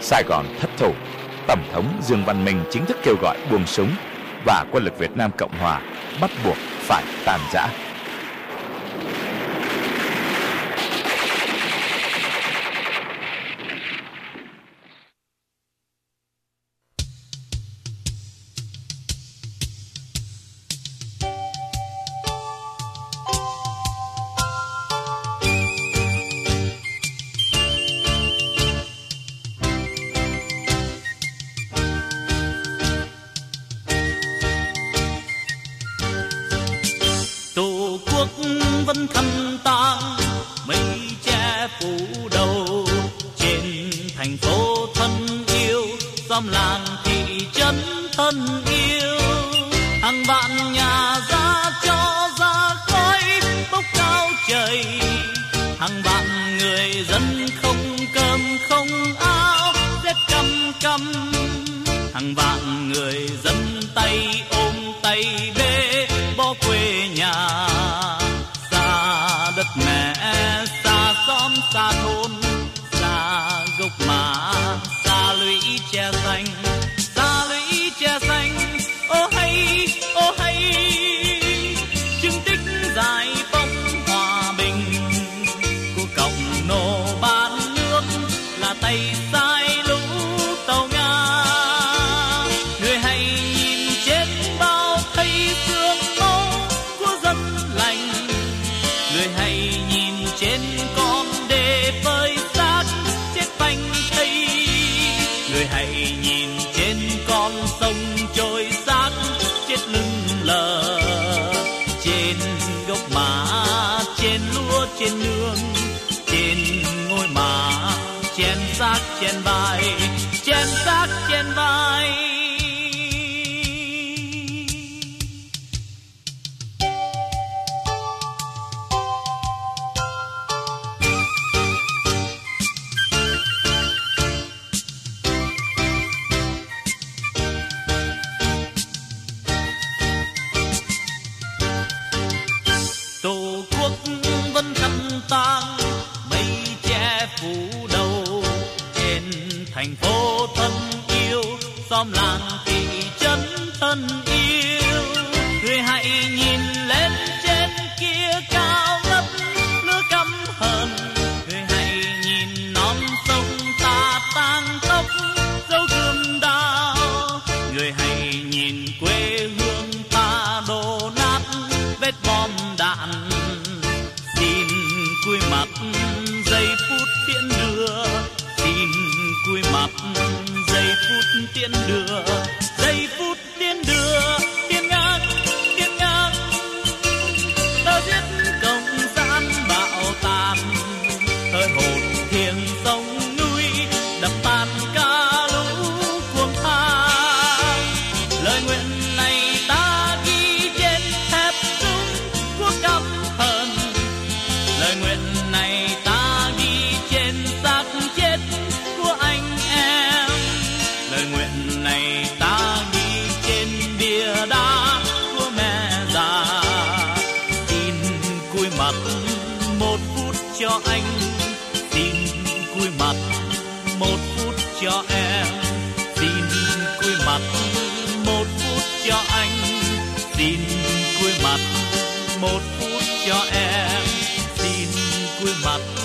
Sài Gòn thất thủ. Tổng thống Dương Văn Minh chính thức kêu gọi buông súng và quân lực Việt Nam Cộng Hòa bắt buộc phải tàn giã. quốc vẫn thầm tang mây che phủ đầu trên thành phố thân yêu, xóm làng thị trấn thân yêu. Hàng vạn nhà ra cho ra khói, bốc cao trời, hàng vạn người dân không cơm không áo rét căm căm hàng vạn người dân xanh ra lũy che xanh. Ô hay ô hay, chứng tích dài phong hòa bình. Của cộng nô bán nước là tay sai lũ tàu nga. Người hay nhìn trên bao thấy xương máu của dân lành. Người hay nhìn trên you knew tăng mây che phủ đầu. Trên thành phố thân yêu, xóm làng thị trấn thân yêu. Người hãy nhìn giây phút tiễn đưa xin cúi mặt giây phút tiễn đưa, giây phút tiễn đưa. Tiễn ngát tiễn ngát ta giết công gian bạo tàn hơi hồn thiền sông núi, đập tan ca lũ cuồng tha. Lời nguyện một phút cho em. Xin cuối mặt